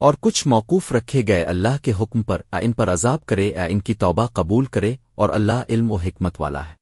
اور کچھ موقوف رکھے گئے اللہ کے حکم پر ان پر عذاب کرے ان کی توبہ قبول کرے، اور اللہ علم و حکمت والا ہے۔